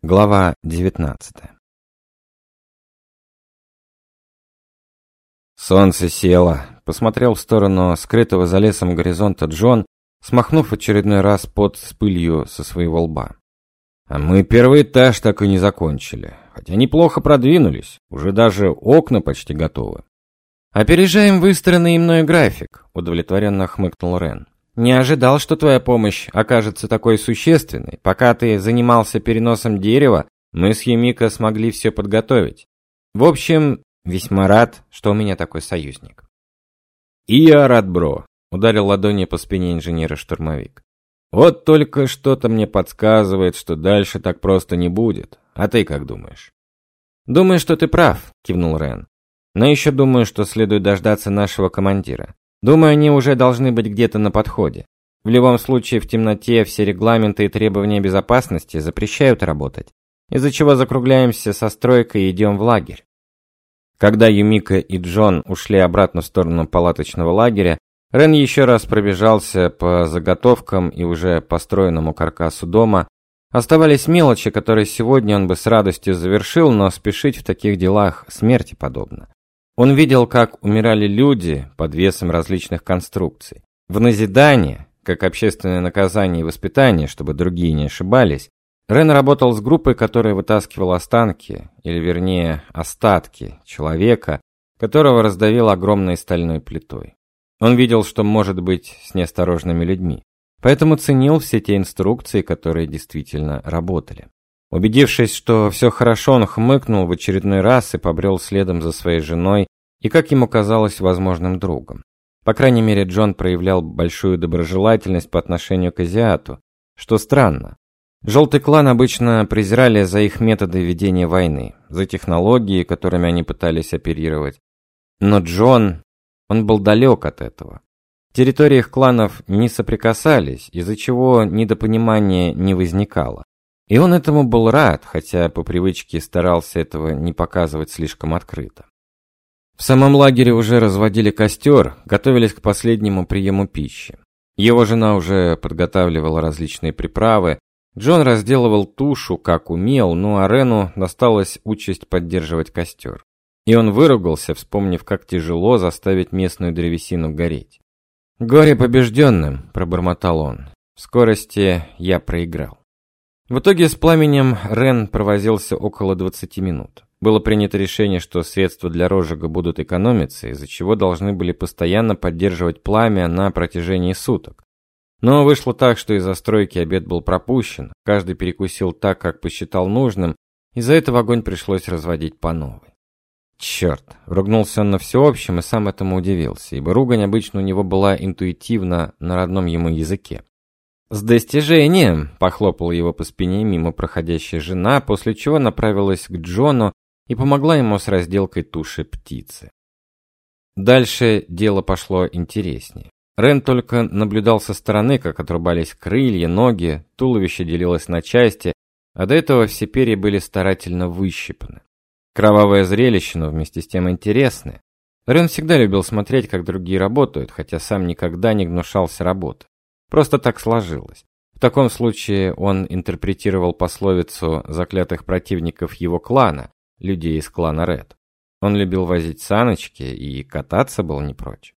Глава 19 Солнце село. Посмотрел в сторону скрытого за лесом горизонта Джон, смахнув очередной раз под с пылью со своего лба. А мы первый этаж так и не закончили. Хотя неплохо продвинулись. Уже даже окна почти готовы. «Опережаем выстроенный мной график», — удовлетворенно хмыкнул Рен. Не ожидал, что твоя помощь окажется такой существенной. Пока ты занимался переносом дерева, мы с Юмико смогли все подготовить. В общем, весьма рад, что у меня такой союзник. И я рад, бро, ударил ладонью по спине инженера-штурмовик. Вот только что-то мне подсказывает, что дальше так просто не будет. А ты как думаешь? Думаю, что ты прав, кивнул Рен. Но еще думаю, что следует дождаться нашего командира. Думаю, они уже должны быть где-то на подходе. В любом случае, в темноте все регламенты и требования безопасности запрещают работать, из-за чего закругляемся со стройкой и идем в лагерь. Когда Юмика и Джон ушли обратно в сторону палаточного лагеря, Рен еще раз пробежался по заготовкам и уже построенному каркасу дома. Оставались мелочи, которые сегодня он бы с радостью завершил, но спешить в таких делах смерти подобно. Он видел, как умирали люди под весом различных конструкций. В назидание, как общественное наказание и воспитание, чтобы другие не ошибались, Рен работал с группой, которая вытаскивала останки, или вернее, остатки человека, которого раздавил огромной стальной плитой. Он видел, что может быть с неосторожными людьми, поэтому ценил все те инструкции, которые действительно работали. Убедившись, что все хорошо, он хмыкнул в очередной раз и побрел следом за своей женой и, как ему казалось, возможным другом. По крайней мере, Джон проявлял большую доброжелательность по отношению к азиату, что странно. Желтый клан обычно презирали за их методы ведения войны, за технологии, которыми они пытались оперировать. Но Джон, он был далек от этого. Территории их кланов не соприкасались, из-за чего недопонимания не возникало. И он этому был рад, хотя по привычке старался этого не показывать слишком открыто. В самом лагере уже разводили костер, готовились к последнему приему пищи. Его жена уже подготавливала различные приправы, Джон разделывал тушу, как умел, ну а Рену досталась участь поддерживать костер. И он выругался, вспомнив, как тяжело заставить местную древесину гореть. «Горе побежденным», — пробормотал он. «В скорости я проиграл». В итоге с пламенем Рен провозился около 20 минут. Было принято решение, что средства для розжига будут экономиться, из-за чего должны были постоянно поддерживать пламя на протяжении суток. Но вышло так, что из-за стройки обед был пропущен, каждый перекусил так, как посчитал нужным, и за этого огонь пришлось разводить по новой. Черт, ругнулся он на всеобщем и сам этому удивился, ибо ругань обычно у него была интуитивна на родном ему языке. «С достижением!» – похлопала его по спине мимо проходящая жена, после чего направилась к Джону и помогла ему с разделкой туши птицы. Дальше дело пошло интереснее. Рен только наблюдал со стороны, как отрубались крылья, ноги, туловище делилось на части, а до этого все перья были старательно выщипаны. Кровавое зрелище, но вместе с тем интересное. Рен всегда любил смотреть, как другие работают, хотя сам никогда не гнушался работы. Просто так сложилось. В таком случае он интерпретировал пословицу заклятых противников его клана, людей из клана Ред. Он любил возить саночки и кататься был не прочь.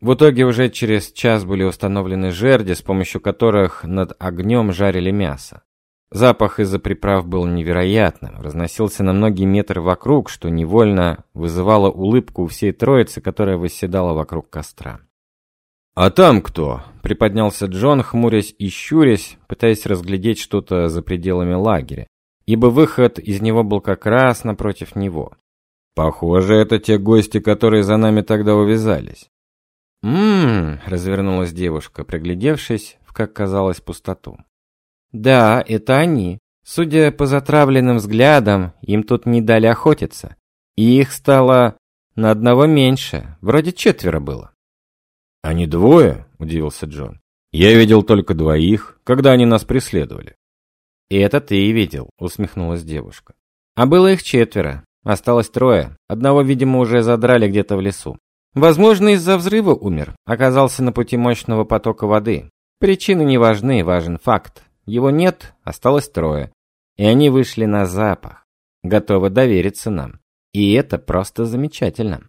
В итоге уже через час были установлены жерди, с помощью которых над огнем жарили мясо. Запах из-за приправ был невероятным, разносился на многие метры вокруг, что невольно вызывало улыбку у всей троицы, которая восседала вокруг костра. «А там кто?» — приподнялся Джон, хмурясь и щурясь, пытаясь разглядеть что-то за пределами лагеря, ибо выход из него был как раз напротив него. «Похоже, это те гости, которые за нами тогда увязались». «М-м-м», развернулась девушка, приглядевшись в, как казалось, пустоту. «Да, это они. Судя по затравленным взглядам, им тут не дали охотиться. И их стало на одного меньше, вроде четверо было». «Они двое?» – удивился Джон. «Я видел только двоих, когда они нас преследовали». «И это ты и видел», – усмехнулась девушка. «А было их четверо. Осталось трое. Одного, видимо, уже задрали где-то в лесу. Возможно, из-за взрыва умер. Оказался на пути мощного потока воды. Причины не важны, важен факт. Его нет, осталось трое. и они вышли на запах, готовы довериться нам. И это просто замечательно.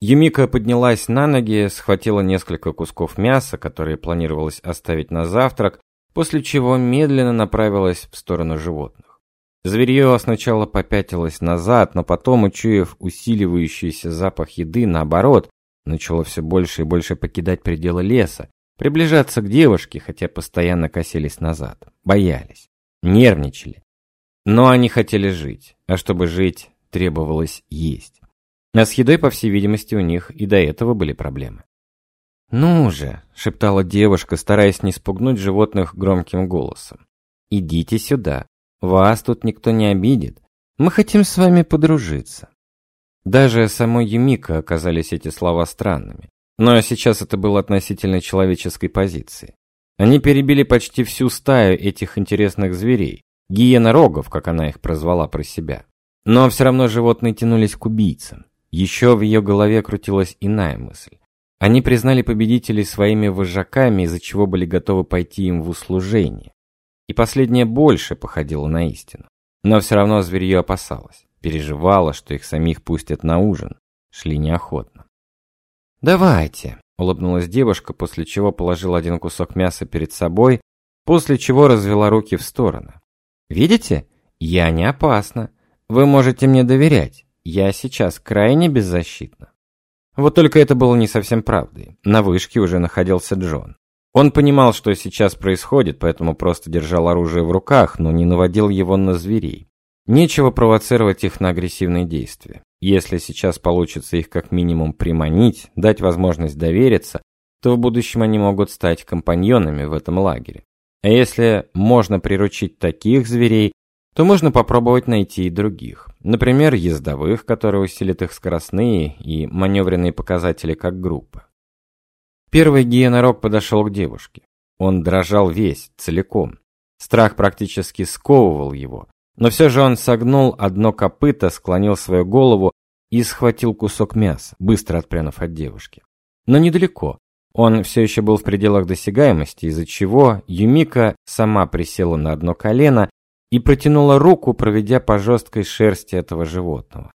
Юмика поднялась на ноги, схватила несколько кусков мяса, которые планировалось оставить на завтрак, после чего медленно направилась в сторону животных. Зверье сначала попятилось назад, но потом, учуяв усиливающийся запах еды, наоборот, начало все больше и больше покидать пределы леса, приближаться к девушке, хотя постоянно косились назад, боялись, нервничали. Но они хотели жить, а чтобы жить, требовалось есть. А с едой, по всей видимости, у них и до этого были проблемы. «Ну же!» – шептала девушка, стараясь не спугнуть животных громким голосом. «Идите сюда. Вас тут никто не обидит. Мы хотим с вами подружиться». Даже самой Юмика оказались эти слова странными. Но сейчас это было относительно человеческой позиции. Они перебили почти всю стаю этих интересных зверей, гиена-рогов, как она их прозвала про себя. Но все равно животные тянулись к убийцам. Еще в ее голове крутилась иная мысль. Они признали победителей своими вожаками, из-за чего были готовы пойти им в услужение. И последнее больше походило на истину. Но все равно зверье опасалось, переживало, что их самих пустят на ужин. Шли неохотно. «Давайте», — улыбнулась девушка, после чего положила один кусок мяса перед собой, после чего развела руки в стороны. «Видите? Я не опасна. Вы можете мне доверять. Я сейчас крайне беззащитна. Вот только это было не совсем правдой. На вышке уже находился Джон. Он понимал, что сейчас происходит, поэтому просто держал оружие в руках, но не наводил его на зверей. Нечего провоцировать их на агрессивные действия. Если сейчас получится их как минимум приманить, дать возможность довериться, то в будущем они могут стать компаньонами в этом лагере. А если можно приручить таких зверей, то можно попробовать найти и других. Например, ездовых, которые усилят их скоростные и маневренные показатели как группа. Первый гиенорог подошел к девушке. Он дрожал весь, целиком. Страх практически сковывал его. Но все же он согнул одно копыто, склонил свою голову и схватил кусок мяса, быстро отпрянув от девушки. Но недалеко. Он все еще был в пределах досягаемости, из-за чего Юмика сама присела на одно колено и протянула руку, проведя по жесткой шерсти этого животного.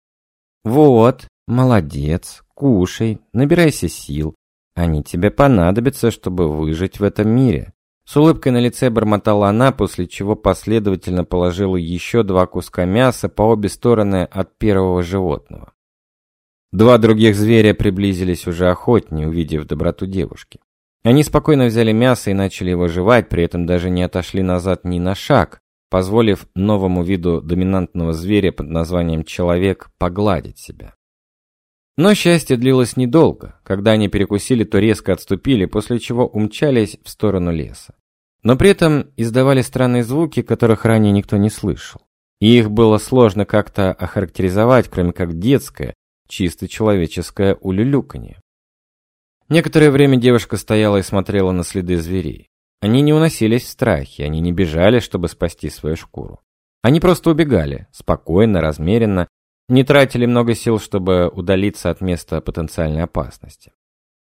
«Вот, молодец, кушай, набирайся сил. Они тебе понадобятся, чтобы выжить в этом мире». С улыбкой на лице бормотала она, после чего последовательно положила еще два куска мяса по обе стороны от первого животного. Два других зверя приблизились уже охотнее, увидев доброту девушки. Они спокойно взяли мясо и начали его жевать, при этом даже не отошли назад ни на шаг, позволив новому виду доминантного зверя под названием человек погладить себя. Но счастье длилось недолго. Когда они перекусили, то резко отступили, после чего умчались в сторону леса. Но при этом издавали странные звуки, которых ранее никто не слышал. И их было сложно как-то охарактеризовать, кроме как детское, чисто человеческое улюлюканье. Некоторое время девушка стояла и смотрела на следы зверей. Они не уносились в страхе, они не бежали, чтобы спасти свою шкуру. Они просто убегали, спокойно, размеренно, не тратили много сил, чтобы удалиться от места потенциальной опасности.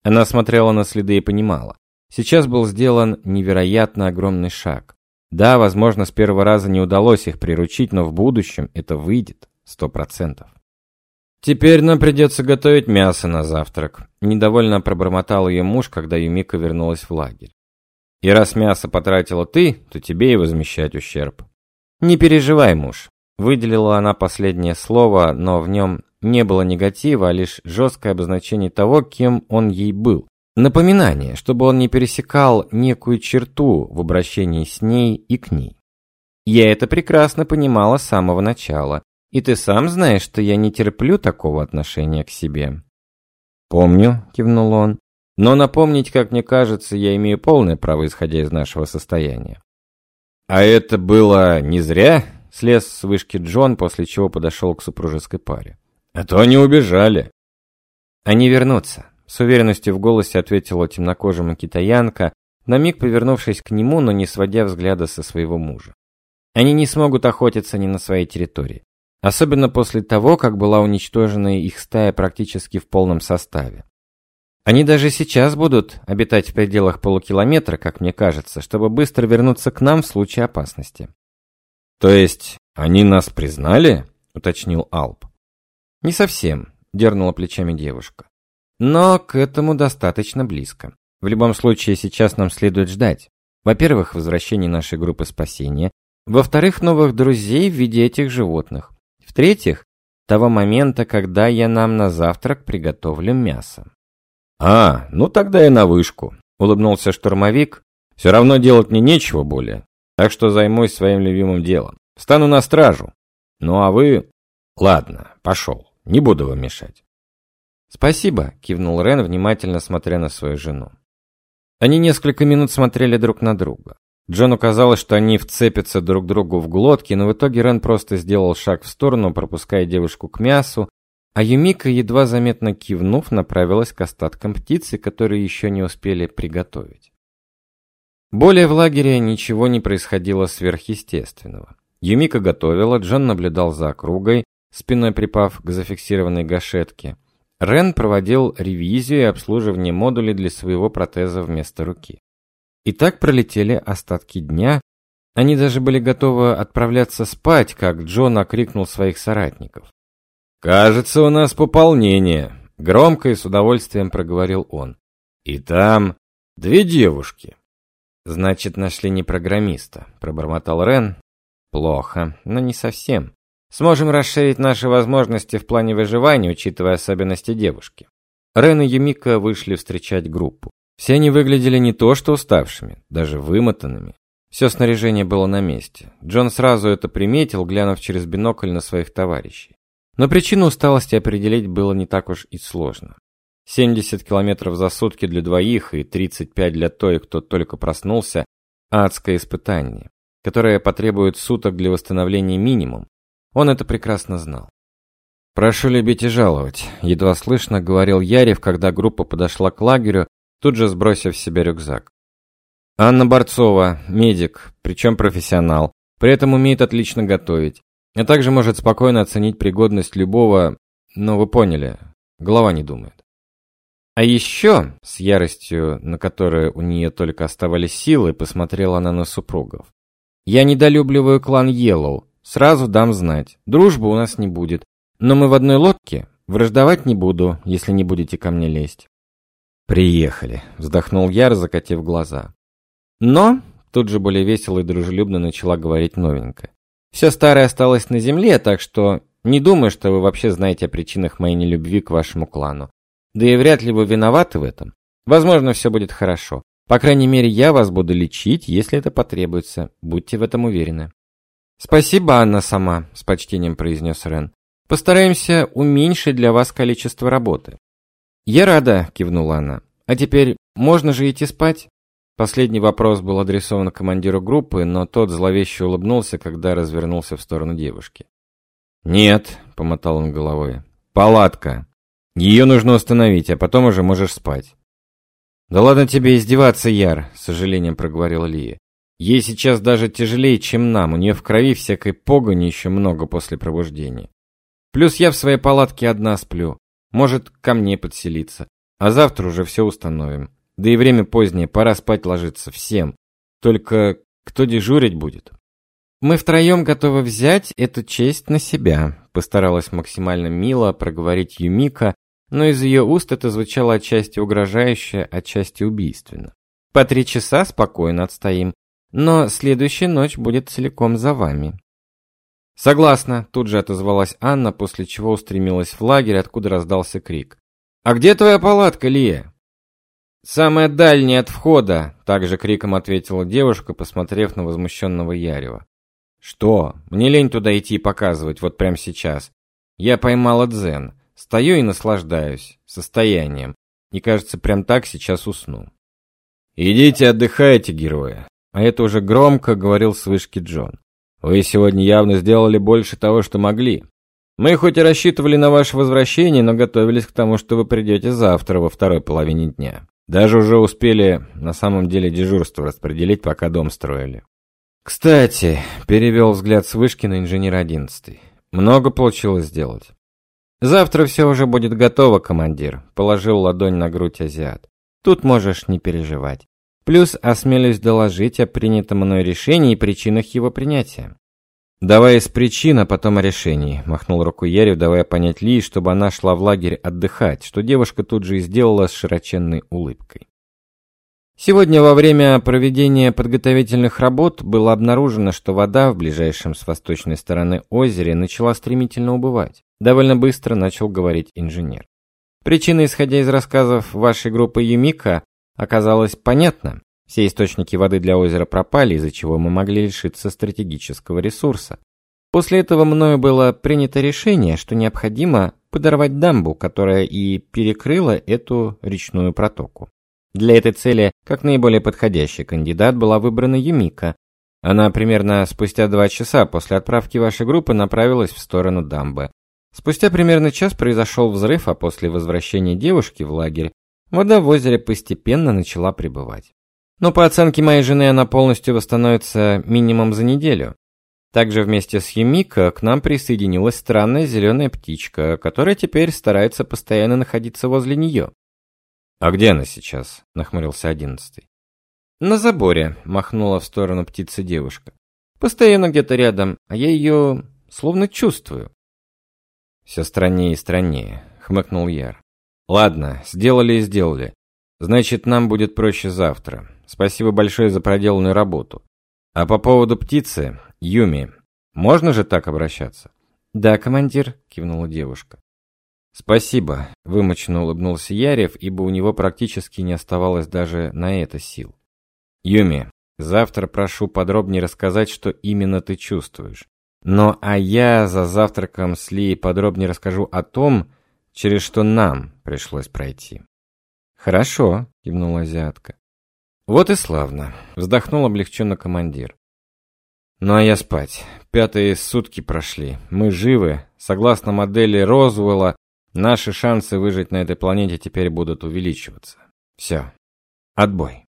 Она смотрела на следы и понимала. Сейчас был сделан невероятно огромный шаг. Да, возможно, с первого раза не удалось их приручить, но в будущем это выйдет, сто процентов. «Теперь нам придется готовить мясо на завтрак», – недовольно пробормотал ее муж, когда Юмика вернулась в лагерь. И раз мясо потратила ты, то тебе и возмещать ущерб. Не переживай, муж. Выделила она последнее слово, но в нем не было негатива, а лишь жесткое обозначение того, кем он ей был. Напоминание, чтобы он не пересекал некую черту в обращении с ней и к ней. Я это прекрасно понимала с самого начала, и ты сам знаешь, что я не терплю такого отношения к себе. Помню, кивнул он. Но напомнить, как мне кажется, я имею полное право, исходя из нашего состояния. А это было не зря, слез с вышки Джон, после чего подошел к супружеской паре. А то они убежали. Они вернутся, с уверенностью в голосе ответила темнокожая китаянка, на миг повернувшись к нему, но не сводя взгляда со своего мужа. Они не смогут охотиться ни на своей территории. Особенно после того, как была уничтожена их стая практически в полном составе. Они даже сейчас будут обитать в пределах полукилометра, как мне кажется, чтобы быстро вернуться к нам в случае опасности. То есть они нас признали? уточнил Алп. Не совсем, дернула плечами девушка. Но к этому достаточно близко. В любом случае, сейчас нам следует ждать. Во-первых, возвращения нашей группы спасения. Во-вторых, новых друзей в виде этих животных. В-третьих, того момента, когда я нам на завтрак приготовлю мясо. «А, ну тогда и на вышку», — улыбнулся штурмовик. «Все равно делать мне нечего более, так что займусь своим любимым делом. Встану на стражу. Ну а вы...» «Ладно, пошел, не буду вам мешать». «Спасибо», — кивнул Рен, внимательно смотря на свою жену. Они несколько минут смотрели друг на друга. Джону казалось, что они вцепятся друг другу в глотки, но в итоге Рен просто сделал шаг в сторону, пропуская девушку к мясу, а Юмика, едва заметно кивнув, направилась к остаткам птицы, которые еще не успели приготовить. Более в лагере ничего не происходило сверхъестественного. Юмика готовила, Джон наблюдал за округой, спиной припав к зафиксированной гашетке. Рен проводил ревизию и обслуживание модулей для своего протеза вместо руки. И так пролетели остатки дня. Они даже были готовы отправляться спать, как Джон окрикнул своих соратников. «Кажется, у нас пополнение», — громко и с удовольствием проговорил он. «И там две девушки». «Значит, нашли не программиста», — пробормотал Рен. «Плохо, но не совсем. Сможем расширить наши возможности в плане выживания, учитывая особенности девушки. Рен и Юмика вышли встречать группу. Все они выглядели не то что уставшими, даже вымотанными. Все снаряжение было на месте. Джон сразу это приметил, глянув через бинокль на своих товарищей. Но причину усталости определить было не так уж и сложно. 70 километров за сутки для двоих и 35 для той, кто только проснулся – адское испытание, которое потребует суток для восстановления минимум, он это прекрасно знал. «Прошу любить и жаловать», — едва слышно говорил Ярев, когда группа подошла к лагерю, тут же сбросив с себя рюкзак. «Анна Борцова, медик, причем профессионал, при этом умеет отлично готовить, а также может спокойно оценить пригодность любого, но вы поняли, голова не думает. А еще, с яростью, на которой у нее только оставались силы, посмотрела она на супругов. «Я недолюбливаю клан Йеллоу, Сразу дам знать. Дружбы у нас не будет. Но мы в одной лодке. Враждовать не буду, если не будете ко мне лезть. Приехали, вздохнул Яр, закатив глаза. Но, тут же более весело и дружелюбно начала говорить новенькая. Все старое осталось на земле, так что не думаю, что вы вообще знаете о причинах моей нелюбви к вашему клану. Да и вряд ли вы виноваты в этом. Возможно, все будет хорошо. По крайней мере, я вас буду лечить, если это потребуется. Будьте в этом уверены. «Спасибо, Анна сама», — с почтением произнес Рен. «Постараемся уменьшить для вас количество работы». «Я рада», — кивнула она. «А теперь можно же идти спать?» Последний вопрос был адресован командиру группы, но тот зловеще улыбнулся, когда развернулся в сторону девушки. «Нет», — помотал он головой, — «палатка. Ее нужно установить, а потом уже можешь спать». «Да ладно тебе издеваться, Яр», — с сожалением проговорил Лия. Ей сейчас даже тяжелее, чем нам, у нее в крови всякой погони еще много после пробуждения. Плюс я в своей палатке одна сплю, может ко мне подселиться, а завтра уже все установим. Да и время позднее, пора спать ложиться всем. Только кто дежурить будет? Мы втроем готовы взять эту честь на себя, постаралась максимально мило проговорить Юмика, но из ее уст это звучало отчасти угрожающе, отчасти убийственно. По три часа спокойно отстоим, но следующая ночь будет целиком за вами. Согласна, тут же отозвалась Анна, после чего устремилась в лагерь, откуда раздался крик. А где твоя палатка, Лия? Самая дальняя от входа, также криком ответила девушка, посмотрев на возмущенного Ярева. Что? Мне лень туда идти и показывать вот прямо сейчас. Я поймала дзен, стою и наслаждаюсь состоянием. И кажется, прям так сейчас усну. Идите отдыхайте, герои. А это уже громко говорил с вышки Джон. Вы сегодня явно сделали больше того, что могли. Мы хоть и рассчитывали на ваше возвращение, но готовились к тому, что вы придете завтра во второй половине дня. Даже уже успели на самом деле дежурство распределить, пока дом строили. Кстати, перевел взгляд с вышки на инженера 11. Много получилось сделать. Завтра все уже будет готово, командир, положил ладонь на грудь азиат. Тут можешь не переживать. Плюс осмелюсь доложить о принятом мной решении и причинах его принятия. Давай с причин, а потом о решении, махнул рукой Ярев, давая понять Ли, чтобы она шла в лагерь отдыхать, что девушка тут же и сделала с широченной улыбкой. Сегодня во время проведения подготовительных работ было обнаружено, что вода в ближайшем с восточной стороны озере начала стремительно убывать. Довольно быстро начал говорить инженер. Причина, исходя из рассказов вашей группы Юмика, оказалась понятна. Все источники воды для озера пропали, из-за чего мы могли лишиться стратегического ресурса. После этого мною было принято решение, что необходимо подорвать дамбу, которая и перекрыла эту речную протоку. Для этой цели, как наиболее подходящий кандидат, была выбрана Юмика. Она примерно спустя два часа после отправки вашей группы направилась в сторону дамбы. Спустя примерно час произошел взрыв, а после возвращения девушки в лагерь вода в озере постепенно начала прибывать. Но по оценке моей жены она полностью восстановится минимум за неделю. Также вместе с Юмика к нам присоединилась странная зеленая птичка, которая теперь старается постоянно находиться возле нее. «А где она сейчас?» — нахмурился одиннадцатый. «На заборе», — махнула в сторону птицы девушка. «Постоянно где-то рядом, а я ее словно чувствую». «Все страннее и страннее», — хмыкнул Яр. «Ладно, сделали и сделали. Значит, нам будет проще завтра. Спасибо большое за проделанную работу. А по поводу птицы, Юми, можно же так обращаться?» «Да, командир», — кивнула девушка. «Спасибо», — вымоченно улыбнулся Ярев, ибо у него практически не оставалось даже на это сил. «Юми, завтра прошу подробнее рассказать, что именно ты чувствуешь. Но а я за завтраком с Ли подробнее расскажу о том, через что нам пришлось пройти». «Хорошо», — кивнула азиатка. «Вот и славно», — вздохнул облегченно командир. «Ну а я спать. Пятые сутки прошли. Мы живы. Согласно модели Розвелла, Наши шансы выжить на этой планете теперь будут увеличиваться. Все. Отбой.